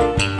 Bye.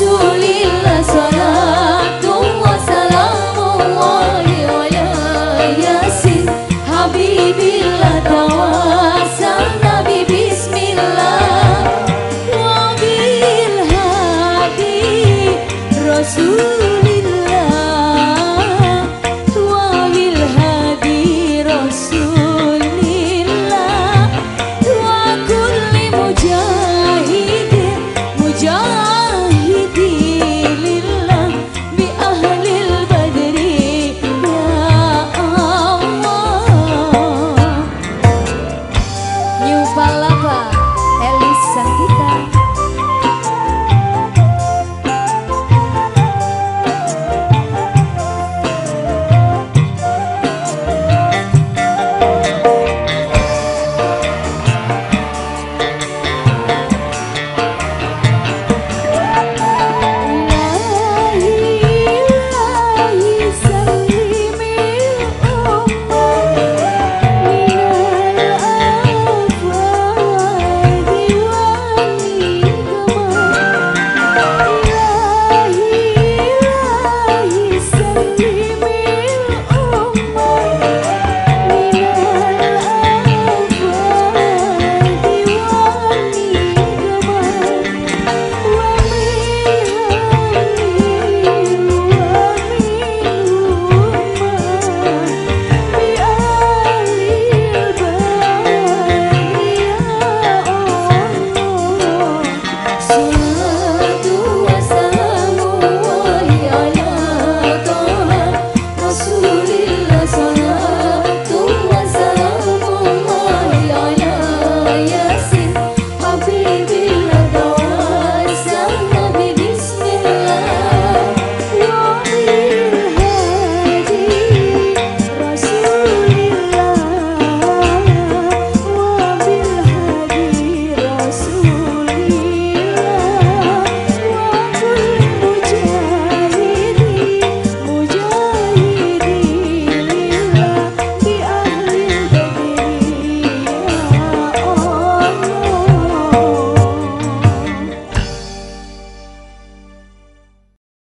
رسول الله